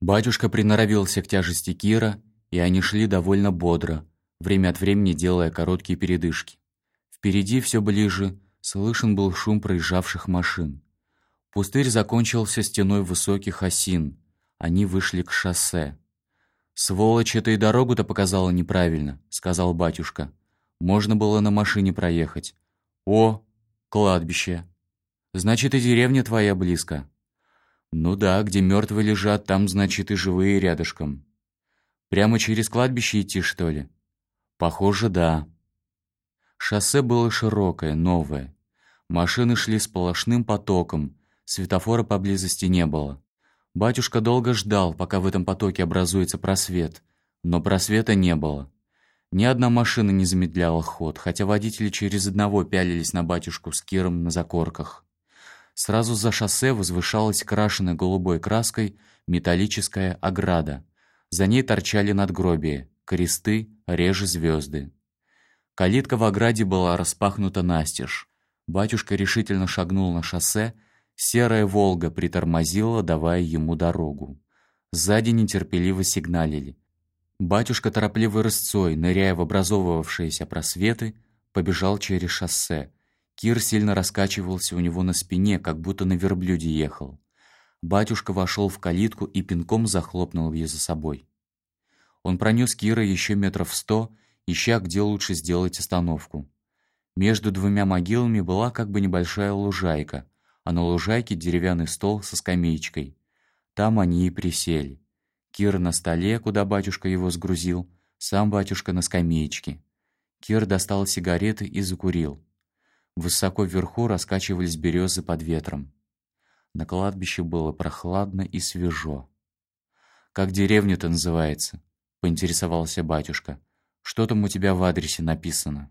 Батюшка приноровился к тяжести Кира, и они шли довольно бодро, время от времени делая короткие передышки. Впереди все ближе слышен был шум проезжавших машин. Пустырь закончился стеной высоких осин. Они вышли к шоссе. «Сволочь, это и дорогу-то показала неправильно», — сказал батюшка. «Можно было на машине проехать». «О, кладбище. Значит, и деревня твоя близко». «Ну да, где мертвые лежат, там, значит, и живые рядышком». «Прямо через кладбище идти, что ли?» «Похоже, да». Шоссе было широкое, новое. Машины шли сплошным потоком, светофора поблизости не было. Батюшка долго ждал, пока в этом потоке образуется просвет, но просвета не было. Ни одна машина не замедляла ход, хотя водители через одного пялились на батюшку с Киром на закорках. Сразу за шоссе возвышалась крашенная голубой краской металлическая ограда. За ней торчали надгробия, кресты, реже звезды. Калитка в ограде была распахнута настежь. Батюшка решительно шагнул на шоссе, серая «Волга» притормозила, давая ему дорогу. Сзади нетерпеливо сигналили. Батюшка торопливой рысцой, ныряя в образовывавшиеся просветы, побежал через шоссе. Кир сильно раскачивался у него на спине, как будто на верблюде ехал. Батюшка вошел в калитку и пинком захлопнул ее за собой. Он пронес Кира еще метров сто ища, где лучше сделать остановку. Между двумя могилами была как бы небольшая лужайка, а на лужайке деревянный стол со скамеечкой. Там они и присели. Кир на столе, куда батюшка его сгрузил, сам батюшка на скамеечке. Кир достал сигареты и закурил. Высоко вверху раскачивались березы под ветром. На кладбище было прохладно и свежо. «Как деревня-то называется?» — поинтересовался батюшка. Что там у тебя в адресе написано?»